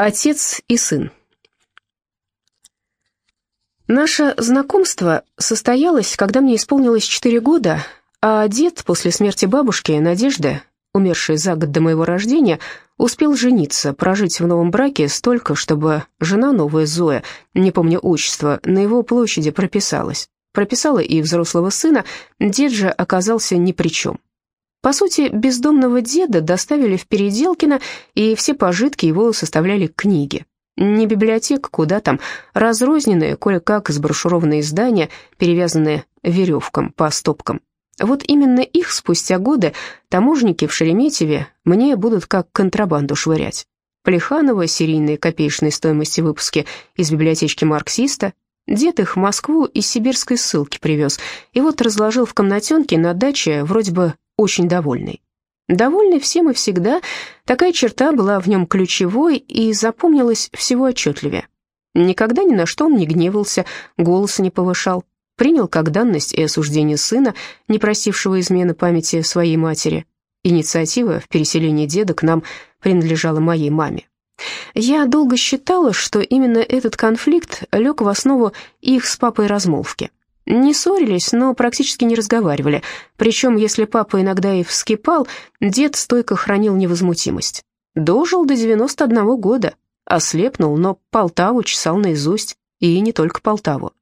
Отец и сын. Наше знакомство состоялось, когда мне исполнилось 4 года, а дед после смерти бабушки Надежды, умершей за год до моего рождения, успел жениться, прожить в новом браке столько, чтобы жена новая Зоя, не помню отчества, на его площади прописалась. Прописала и взрослого сына, дед же оказался ни при чем. По сути, бездомного деда доставили в Переделкино, и все пожитки его составляли книги. Не библиотека, куда там, разрозненные, кое-как сброшурованные издания, перевязанные веревком по стопкам. Вот именно их спустя годы таможники в Шереметьеве мне будут как контрабанду швырять. Плеханова, серийные копеечной стоимости выпуски из библиотечки марксиста, Дед их в Москву из сибирской ссылки привез, и вот разложил в комнатенке на даче вроде бы очень довольный. Довольный всем и всегда, такая черта была в нем ключевой и запомнилась всего отчетливее. Никогда ни на что он не гневался, голоса не повышал, принял как данность и осуждение сына, не просившего измены памяти своей матери. Инициатива в переселении деда к нам принадлежала моей маме. Я долго считала, что именно этот конфликт лег в основу их с папой размолвки. Не ссорились, но практически не разговаривали. Причем, если папа иногда и вскипал, дед стойко хранил невозмутимость. Дожил до 91 года, ослепнул, но Полтаву чесал наизусть, и не только Полтаву.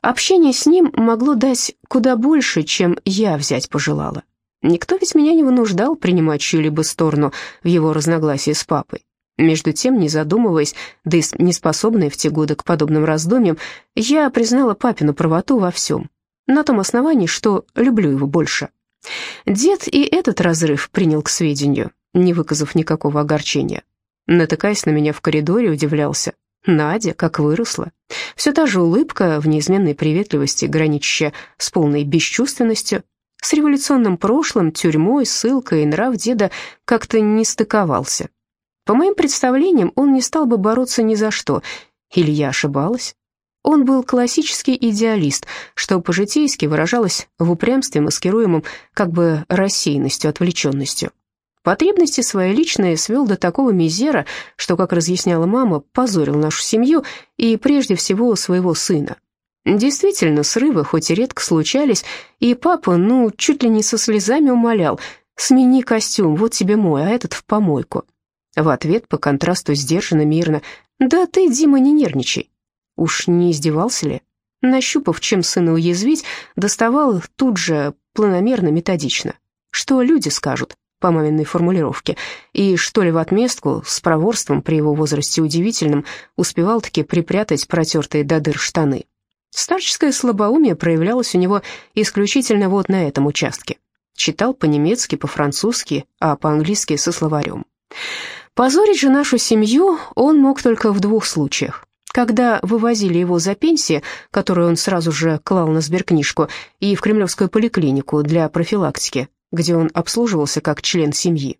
Общение с ним могло дать куда больше, чем я взять пожелала. Никто ведь меня не вынуждал принимать чью-либо сторону в его разногласии с папой. Между тем, не задумываясь, да и не способная в те годы к подобным раздумьям, я признала папину правоту во всем, на том основании, что люблю его больше. Дед и этот разрыв принял к сведению, не выказав никакого огорчения. Натыкаясь на меня в коридоре, удивлялся. Надя, как выросла. Все та же улыбка в неизменной приветливости, граничащая с полной бесчувственностью. С революционным прошлым, тюрьмой, ссылкой и нрав деда как-то не стыковался. По моим представлениям, он не стал бы бороться ни за что. Или я ошибалась? Он был классический идеалист, что по-житейски выражалось в упрямстве, маскируемом как бы рассеянностью, отвлеченностью. Потребности свои личные свел до такого мизера, что, как разъясняла мама, позорил нашу семью и прежде всего своего сына. Действительно, срывы хоть и редко случались, и папа, ну, чуть ли не со слезами умолял, «Смени костюм, вот тебе мой, а этот в помойку». В ответ, по контрасту сдержанно, мирно, «Да ты, Дима, не нервничай». Уж не издевался ли? Нащупав, чем сына уязвить, доставал тут же планомерно, методично. Что люди скажут, по маминой формулировке, и что ли в отместку, с проворством при его возрасте удивительным, успевал-таки припрятать протертые до дыр штаны. Старческое слабоумие проявлялось у него исключительно вот на этом участке. Читал по-немецки, по-французски, а по-английски со словарем. Позорить же нашу семью он мог только в двух случаях. Когда вывозили его за пенсию, которую он сразу же клал на сберкнижку, и в кремлевскую поликлинику для профилактики, где он обслуживался как член семьи.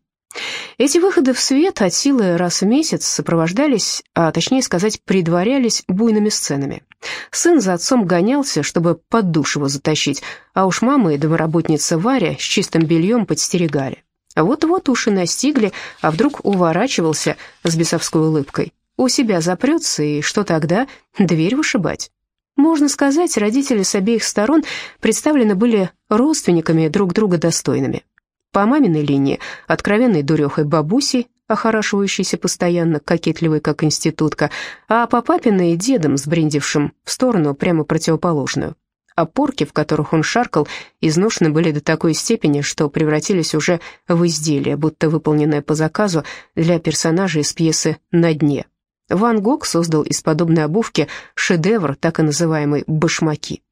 Эти выходы в свет от силы раз в месяц сопровождались, а точнее сказать, предварялись буйными сценами. Сын за отцом гонялся, чтобы под душ его затащить, а уж мама и домоработница Варя с чистым бельем подстерегали. Вот-вот уши настигли, а вдруг уворачивался с бесовской улыбкой. У себя запрется, и что тогда? Дверь вышибать. Можно сказать, родители с обеих сторон представлены были родственниками друг друга достойными. По маминой линии откровенной дурехой бабусей, охорашивающейся постоянно, кокетливой, как институтка, а по папиной дедом, сбрендившим в сторону прямо противоположную опорки, в которых он шаркал, изношены были до такой степени, что превратились уже в изделие, будто выполненное по заказу для персонажа из пьесы «На дне». Ван Гог создал из подобной обувки шедевр, так и называемый «башмаки».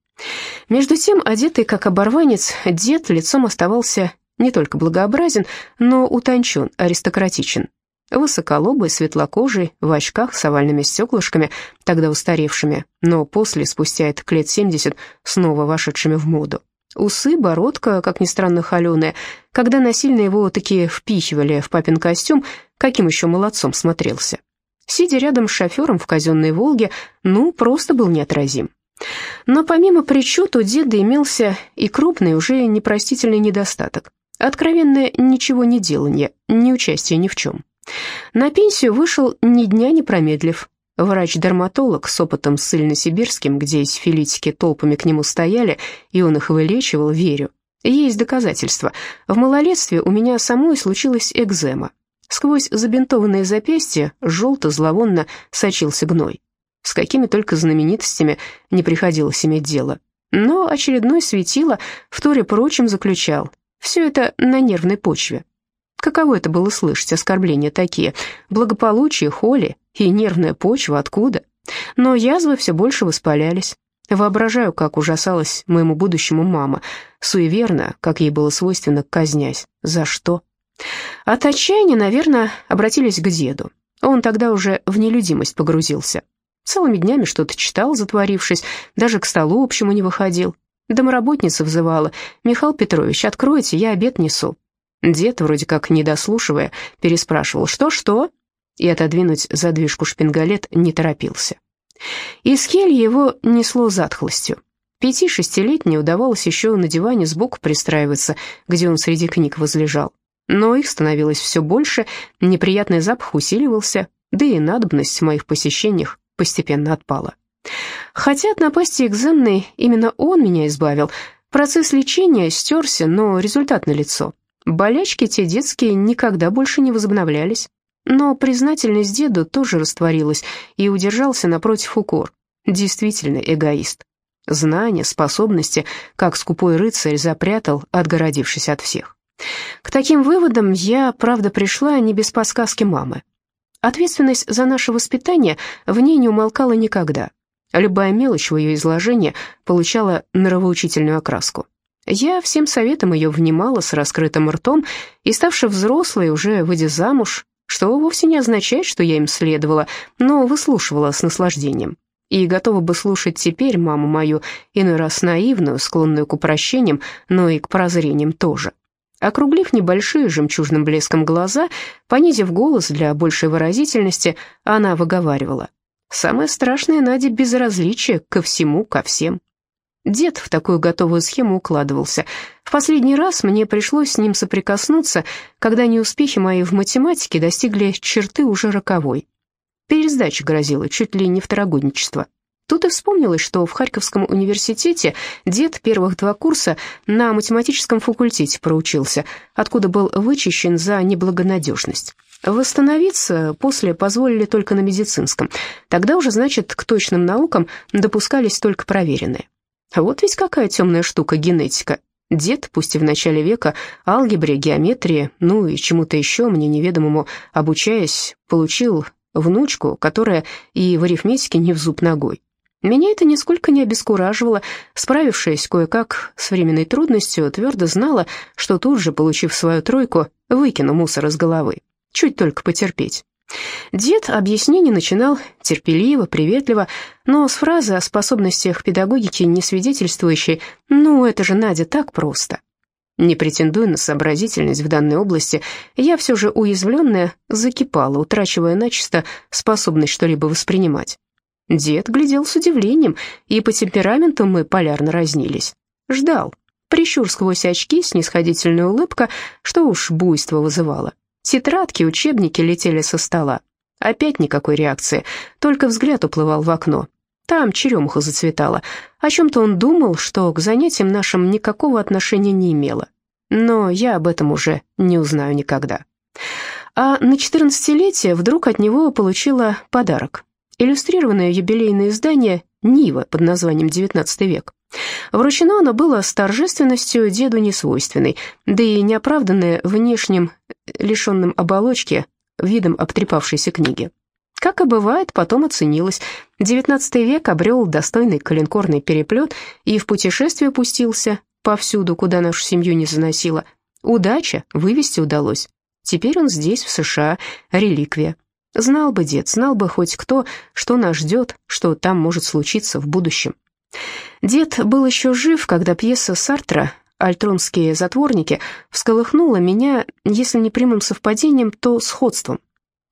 Между тем, одетый как оборванец, дед лицом оставался не только благообразен, но утончен, аристократичен. Высоколобый, светлокожий, в очках с овальными стеклышками, тогда устаревшими, но после, спустя это лет семьдесят, снова вошедшими в моду. Усы, бородка, как ни странно, холеная. Когда насильно его такие впихивали в папин костюм, каким еще молодцом смотрелся. Сидя рядом с шофером в казенной «Волге», ну, просто был неотразим. Но помимо причуд у деда имелся и крупный, уже непростительный недостаток. Откровенное ничего не делание, не участие ни в чем. На пенсию вышел ни дня не промедлив. Врач-дерматолог с опытом ссыльно-сибирским, где сифилитики толпами к нему стояли, и он их вылечивал, верю. Есть доказательства. В малолетстве у меня самой случилась экзема. Сквозь забинтованные запястья желто-зловонно сочился гной. С какими только знаменитостями не приходилось иметь дело. Но очередной светило в торе прочим заключал. Все это на нервной почве. Каково это было слышать оскорбления такие? Благополучие, холи и нервная почва откуда? Но язвы все больше воспалялись. Воображаю, как ужасалась моему будущему мама, суеверно, как ей было свойственно, казнясь. За что? От отчаяния, наверное, обратились к деду. Он тогда уже в нелюдимость погрузился. Целыми днями что-то читал, затворившись, даже к столу общему не выходил. Домоработница взывала. «Михаил Петрович, откройте, я обед несу». Дед, вроде как не дослушивая, переспрашивал «Что-что?» и отодвинуть задвижку шпингалет не торопился. Из кельи его несло затхлостью. Пяти-шестилетней удавалось еще на диване сбоку пристраиваться, где он среди книг возлежал. Но их становилось все больше, неприятный запах усиливался, да и надобность в моих посещениях постепенно отпала. Хотя от напасти экземной именно он меня избавил, процесс лечения стерся, но результат налицо. Болячки те детские никогда больше не возобновлялись. Но признательность деду тоже растворилась и удержался напротив укор. Действительно эгоист. Знания, способности, как скупой рыцарь запрятал, отгородившись от всех. К таким выводам я, правда, пришла не без подсказки мамы. Ответственность за наше воспитание в ней не умолкала никогда. Любая мелочь в ее изложении получала нравоучительную окраску. Я всем советом ее внимала с раскрытым ртом и, ставши взрослой, уже выйдя замуж, что вовсе не означает, что я им следовала, но выслушивала с наслаждением. И готова бы слушать теперь маму мою, иной раз наивную, склонную к упрощениям, но и к прозрениям тоже. Округлив небольшие жемчужным блеском глаза, понизив голос для большей выразительности, она выговаривала. «Самое страшное, Надя, безразличие ко всему, ко всем». Дед в такую готовую схему укладывался. В последний раз мне пришлось с ним соприкоснуться, когда неуспехи мои в математике достигли черты уже роковой. Пересдача грозила, чуть ли не второгодничество. Тут и вспомнилось, что в Харьковском университете дед первых два курса на математическом факультете проучился, откуда был вычищен за неблагонадежность. Восстановиться после позволили только на медицинском. Тогда уже, значит, к точным наукам допускались только проверенные. Вот ведь какая темная штука генетика. Дед, пусть и в начале века, алгебре, геометрии, ну и чему-то еще мне неведомому, обучаясь, получил внучку, которая и в арифметике не в зуб ногой. Меня это нисколько не обескураживало. Справившись кое-как с временной трудностью, твердо знала, что тут же, получив свою тройку, выкину мусор из головы. Чуть только потерпеть. Дед объяснение начинал терпеливо, приветливо, но с фразы о способностях педагогики не свидетельствующей «ну, это же, Надя, так просто». Не претендуя на сообразительность в данной области, я все же уязвленная закипала, утрачивая начисто способность что-либо воспринимать. Дед глядел с удивлением, и по темпераменту мы полярно разнились. Ждал. Прищур сквозь очки, снисходительная улыбка, что уж буйство вызывало. Тетрадки, учебники летели со стола. Опять никакой реакции, только взгляд уплывал в окно. Там черемуха зацветала. О чем-то он думал, что к занятиям нашим никакого отношения не имело. Но я об этом уже не узнаю никогда. А на четырнадцатилетие вдруг от него получила подарок. Иллюстрированное юбилейное издание «Нива» под названием «XIX век». Вручено оно было с торжественностью деду несвойственной, да и неоправданное внешним, лишенным оболочки, видом обтрепавшейся книги. Как и бывает, потом оценилось. XIX век обрел достойный коленкорный переплет и в путешествие пустился повсюду, куда нашу семью не заносило. Удача, вывести удалось. Теперь он здесь, в США, реликвия. Знал бы дед, знал бы хоть кто, что нас ждет, что там может случиться в будущем. Дед был еще жив, когда пьеса Сартра «Альтронские затворники» всколыхнула меня, если не прямым совпадением, то сходством.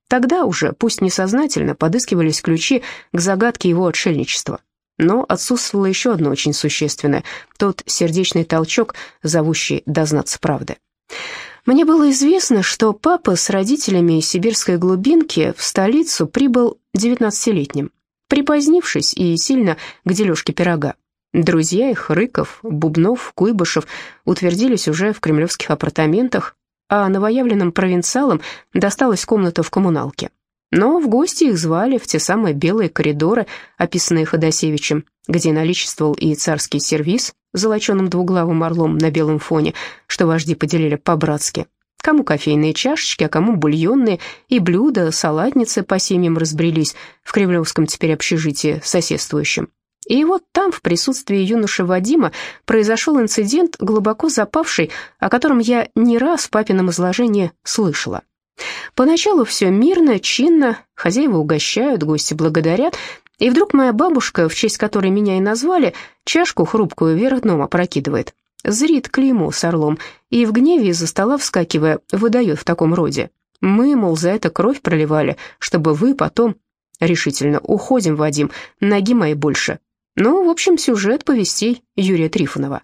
Тогда уже, пусть несознательно, подыскивались ключи к загадке его отшельничества. Но отсутствовало еще одно очень существенное — тот сердечный толчок, зовущий дознаться правды. Мне было известно, что папа с родителями из сибирской глубинки в столицу прибыл 19-летним, припозднившись и сильно к дележке пирога. Друзья их, Рыков, Бубнов, Куйбышев, утвердились уже в кремлевских апартаментах, а новоявленным провинциалам досталась комната в коммуналке. Но в гости их звали в те самые белые коридоры, описанные Ходосевичем, где наличествовал и царский сервиз, золоченым двуглавым орлом на белом фоне, что вожди поделили по-братски. Кому кофейные чашечки, а кому бульонные, и блюда, салатницы по семьям разбрелись в кремлевском теперь общежитии соседствующем. И вот там, в присутствии юноши Вадима, произошел инцидент, глубоко запавший, о котором я не раз в папином изложении слышала. Поначалу все мирно, чинно, хозяева угощают, гости благодарят, и вдруг моя бабушка, в честь которой меня и назвали, чашку хрупкую вверх дном опрокидывает, зрит клеймо с орлом и в гневе из-за стола вскакивая выдает в таком роде. Мы, мол, за это кровь проливали, чтобы вы потом... Решительно уходим, Вадим, ноги мои больше. Ну, в общем, сюжет повестей Юрия Трифонова.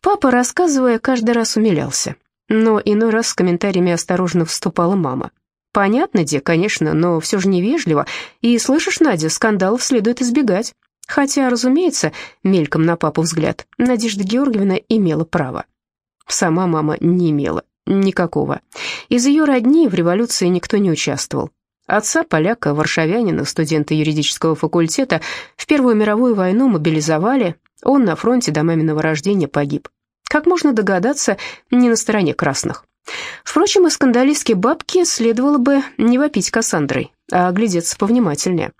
Папа, рассказывая, каждый раз умилялся. Но иной раз с комментариями осторожно вступала мама. Понятно, Де, конечно, но все же невежливо. И слышишь, Надя, скандалов следует избегать. Хотя, разумеется, мельком на папу взгляд, Надежда Георгиевна имела право. Сама мама не имела. Никакого. Из ее родни в революции никто не участвовал. Отца, поляка, варшавянина, студента юридического факультета, в Первую мировую войну мобилизовали, он на фронте до маминого рождения погиб. Как можно догадаться, не на стороне красных. Впрочем, и скандалистке бабке следовало бы не вопить Кассандрой, а оглядеться повнимательнее.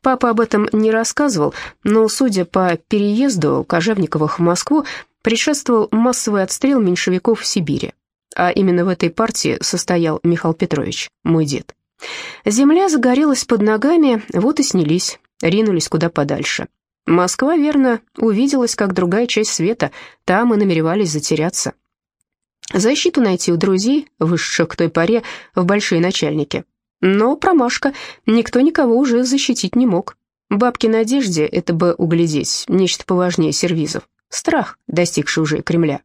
Папа об этом не рассказывал, но, судя по переезду Кожевниковых в Москву, предшествовал массовый отстрел меньшевиков в Сибири. А именно в этой партии состоял Михаил Петрович, мой дед. Земля загорелась под ногами, вот и снялись, ринулись куда подальше. Москва, верно, увиделась как другая часть света, там и намеревались затеряться. Защиту найти у друзей, вышедших к той поре в большие начальники. Но промашка, никто никого уже защитить не мог. Бабки Надежде это бы углядеть, нечто поважнее сервизов. Страх, достигший уже Кремля.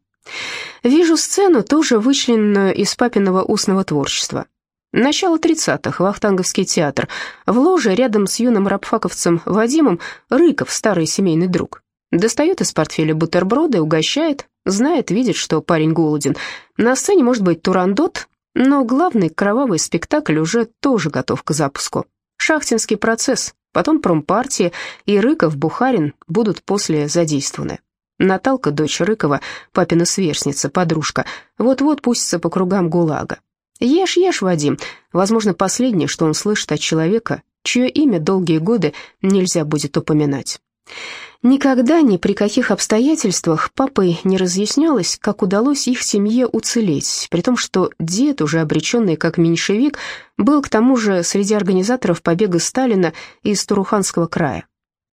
Вижу сцену, тоже вычлененную из папиного устного творчества. Начало 30-х, Вахтанговский театр. В ложе рядом с юным рабфаковцем Вадимом Рыков, старый семейный друг. Достает из портфеля бутерброды, угощает, знает, видит, что парень голоден. На сцене может быть турандот, но главный кровавый спектакль уже тоже готов к запуску. Шахтинский процесс, потом промпартия и Рыков, Бухарин будут после задействованы. Наталка, дочь Рыкова, папина сверстница, подружка, вот-вот пустится по кругам ГУЛАГа. Ешь, ешь, Вадим. Возможно, последнее, что он слышит от человека, чье имя долгие годы нельзя будет упоминать. Никогда ни при каких обстоятельствах папой не разъяснялось, как удалось их семье уцелеть, при том, что дед, уже обреченный как меньшевик, был к тому же среди организаторов побега Сталина из Туруханского края.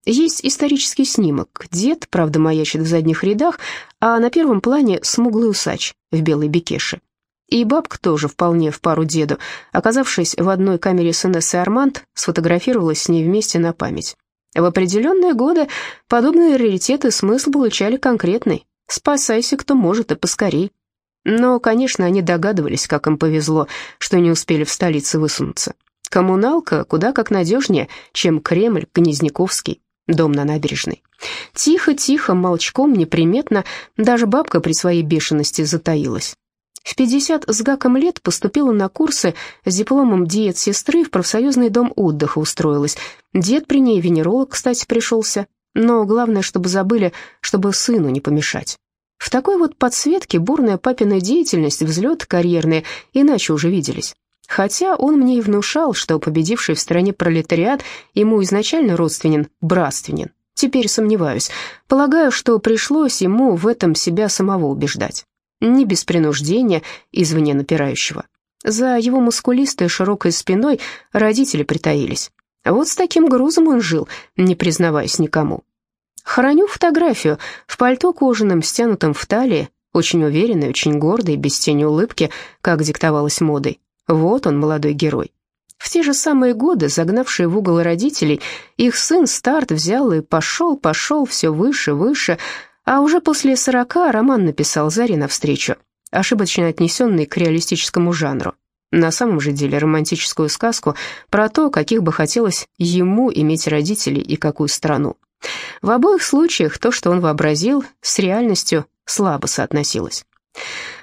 Есть исторический снимок. Дед, правда, маячит в задних рядах, а на первом плане смуглый усач в белой бекеше. И бабка тоже вполне в пару деду. Оказавшись в одной камере с Инессой Арманд, сфотографировалась с ней вместе на память. В определенные годы подобные раритеты смысл получали конкретный. «Спасайся, кто может, и поскорей». Но, конечно, они догадывались, как им повезло, что не успели в столице высунуться. Коммуналка куда как надежнее, чем Кремль, Гнезняковский, дом на набережной. Тихо-тихо, молчком, неприметно, даже бабка при своей бешености затаилась. В 50 с гаком лет поступила на курсы с дипломом диет-сестры в профсоюзный дом отдыха устроилась. Дед при ней, венеролог, кстати, пришелся. Но главное, чтобы забыли, чтобы сыну не помешать. В такой вот подсветке бурная папина деятельность, взлет карьерные, иначе уже виделись. Хотя он мне и внушал, что победивший в стране пролетариат ему изначально родственен, братственен. Теперь сомневаюсь. Полагаю, что пришлось ему в этом себя самого убеждать не без принуждения извне напирающего. За его мускулистой широкой спиной родители притаились. Вот с таким грузом он жил, не признаваясь никому. Храню фотографию в пальто кожаном, стянутом в талии, очень уверенный, очень гордый, без тени улыбки, как диктовалось модой. Вот он, молодой герой. В те же самые годы, загнавшие в угол родителей, их сын старт взял и пошел, пошел все выше, выше, а уже после сорока роман написал Заре навстречу. ошибочно отнесенный к реалистическому жанру. На самом же деле романтическую сказку про то, каких бы хотелось ему иметь родителей и какую страну. В обоих случаях то, что он вообразил, с реальностью слабо соотносилось.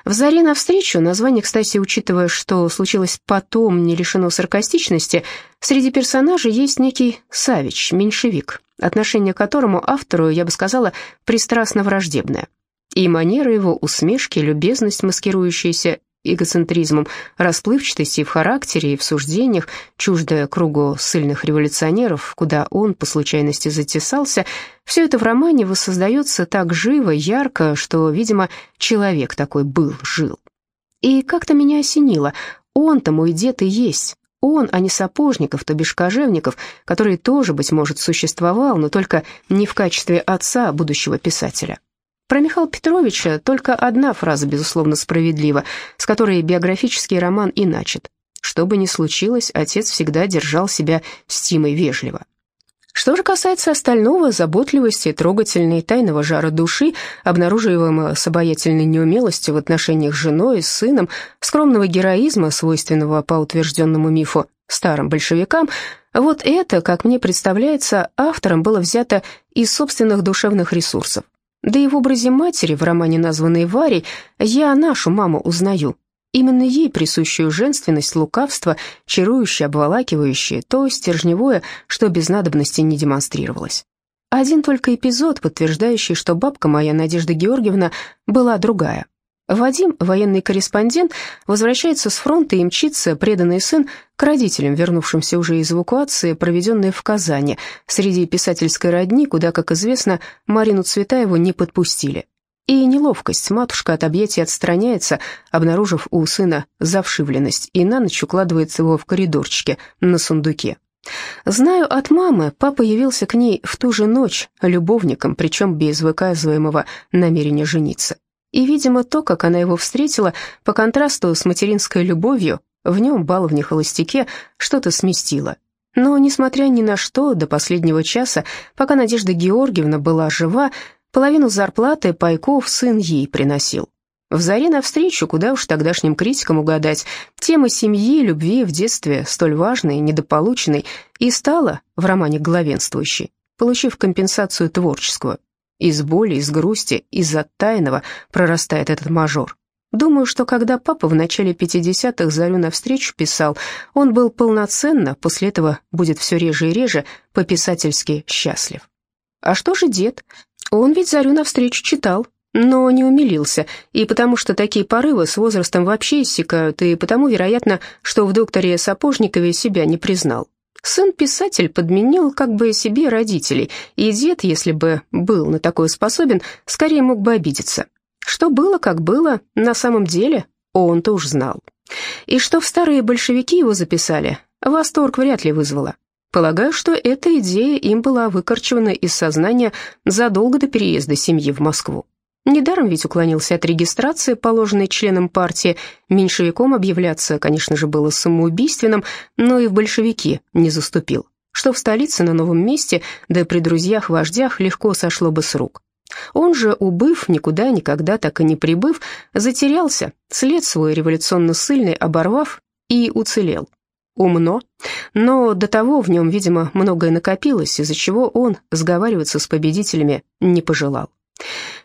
В «Заре навстречу» название, кстати, учитывая, что случилось потом, не лишено саркастичности, среди персонажей есть некий Савич, меньшевик, отношение к которому автору, я бы сказала, пристрастно враждебное. И манера его, усмешки, любезность, маскирующаяся эгоцентризмом, расплывчатости в характере и в суждениях, чуждая кругу сильных революционеров, куда он по случайности затесался, все это в романе воссоздается так живо, ярко, что, видимо, человек такой был, жил. И как-то меня осенило, он-то мой дед и есть, он, а не Сапожников, то бишь Кожевников, который тоже, быть может, существовал, но только не в качестве отца будущего писателя. Про Михаила Петровича только одна фраза, безусловно, справедлива, с которой биографический роман и начат. Что бы ни случилось, отец всегда держал себя с Тимой вежливо. Что же касается остального, заботливости, трогательной, тайного жара души, обнаруживаемого с обаятельной неумелостью в отношениях с женой, с сыном, скромного героизма, свойственного по утвержденному мифу старым большевикам, вот это, как мне представляется, автором было взято из собственных душевных ресурсов. Да и в образе матери, в романе, названной Варей, я нашу маму узнаю. Именно ей присущую женственность, лукавство, чарующее, обволакивающее, то стержневое, что без надобности не демонстрировалось. Один только эпизод, подтверждающий, что бабка моя, Надежда Георгиевна, была другая — Вадим, военный корреспондент, возвращается с фронта и мчится, преданный сын, к родителям, вернувшимся уже из эвакуации, проведенной в Казани, среди писательской родни, куда, как известно, Марину Цветаеву не подпустили. И неловкость, матушка от объятий отстраняется, обнаружив у сына завшивленность, и на ночь укладывается его в коридорчике на сундуке. Знаю от мамы, папа явился к ней в ту же ночь любовником, причем без выказываемого намерения жениться. И, видимо, то, как она его встретила, по контрасту с материнской любовью, в нем, баловне-холостяке, что-то сместило. Но, несмотря ни на что, до последнего часа, пока Надежда Георгиевна была жива, половину зарплаты пайков сын ей приносил. В заре навстречу, куда уж тогдашним критикам угадать, тема семьи, любви в детстве, столь важной, недополученной, и стала в романе главенствующей, получив компенсацию творческую. Из боли, из грусти, из оттаянного прорастает этот мажор. Думаю, что когда папа в начале 50-х «Зарю навстречу» писал, он был полноценно, после этого будет все реже и реже, по-писательски счастлив. А что же дед? Он ведь «Зарю навстречу» читал, но не умилился, и потому что такие порывы с возрастом вообще иссякают, и потому, вероятно, что в докторе Сапожникове себя не признал. Сын-писатель подменил как бы себе родителей, и дед, если бы был на такое способен, скорее мог бы обидеться. Что было, как было, на самом деле он-то уж знал. И что в старые большевики его записали, восторг вряд ли вызвало. Полагаю, что эта идея им была выкорчевана из сознания задолго до переезда семьи в Москву. Недаром ведь уклонился от регистрации, положенной членом партии. Меньшевиком объявляться, конечно же, было самоубийственным, но и в большевики не заступил. Что в столице на новом месте, да и при друзьях-вождях легко сошло бы с рук. Он же, убыв, никуда никогда так и не прибыв, затерялся, след свой революционно-сыльный оборвав и уцелел. Умно, но до того в нем, видимо, многое накопилось, из-за чего он сговариваться с победителями не пожелал.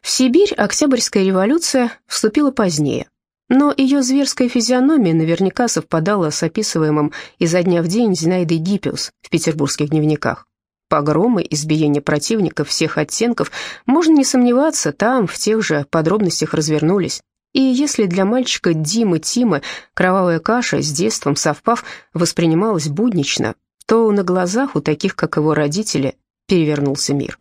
В Сибирь Октябрьская революция вступила позднее, но ее зверская физиономия наверняка совпадала с описываемым изо дня в день Зинаидой Гиппиус в петербургских дневниках. Погромы, избиения противников всех оттенков, можно не сомневаться, там в тех же подробностях развернулись. И если для мальчика Димы Тимы кровавая каша с детством совпав воспринималась буднично, то на глазах у таких, как его родители, перевернулся мир.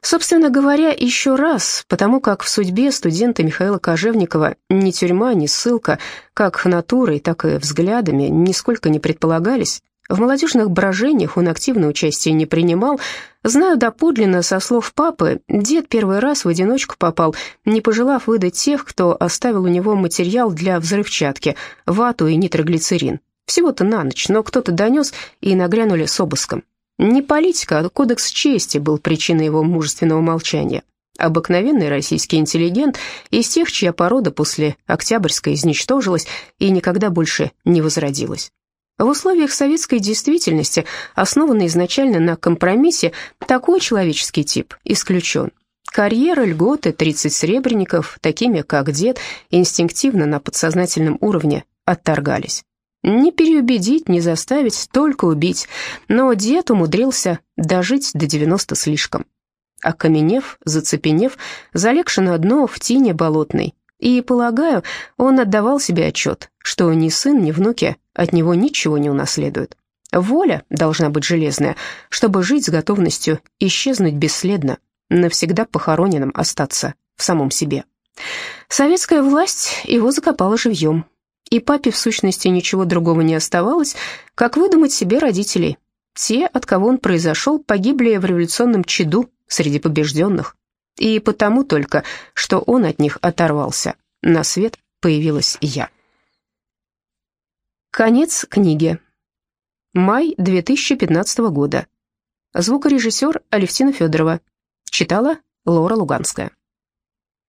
Собственно говоря, еще раз, потому как в судьбе студента Михаила Кожевникова ни тюрьма, ни ссылка, как натурой, так и взглядами, нисколько не предполагались, в молодежных брожениях он активное участие не принимал. Знаю доподлинно со слов папы, дед первый раз в одиночку попал, не пожелав выдать тех, кто оставил у него материал для взрывчатки, вату и нитроглицерин. Всего-то на ночь, но кто-то донес и нагрянули с обыском. Не политика, а кодекс чести был причиной его мужественного молчания. Обыкновенный российский интеллигент из тех, чья порода после Октябрьской изничтожилась и никогда больше не возродилась. В условиях советской действительности, основанной изначально на компромиссе, такой человеческий тип исключен. Карьера, льготы, 30 сребреников, такими как дед, инстинктивно на подсознательном уровне отторгались. Не переубедить, не заставить, только убить. Но дед умудрился дожить до 90 слишком. Окаменев, зацепенев, залегши на дно в тине болотной. И, полагаю, он отдавал себе отчет, что ни сын, ни внуки от него ничего не унаследуют. Воля должна быть железная, чтобы жить с готовностью исчезнуть бесследно, навсегда похороненным остаться в самом себе. Советская власть его закопала живьем, и папе в сущности ничего другого не оставалось, как выдумать себе родителей. Те, от кого он произошел, погибли в революционном чаду среди побежденных, и потому только, что он от них оторвался. На свет появилась я. Конец книги. Май 2015 года. Звукорежиссер Алевтина Федорова. Читала Лора Луганская.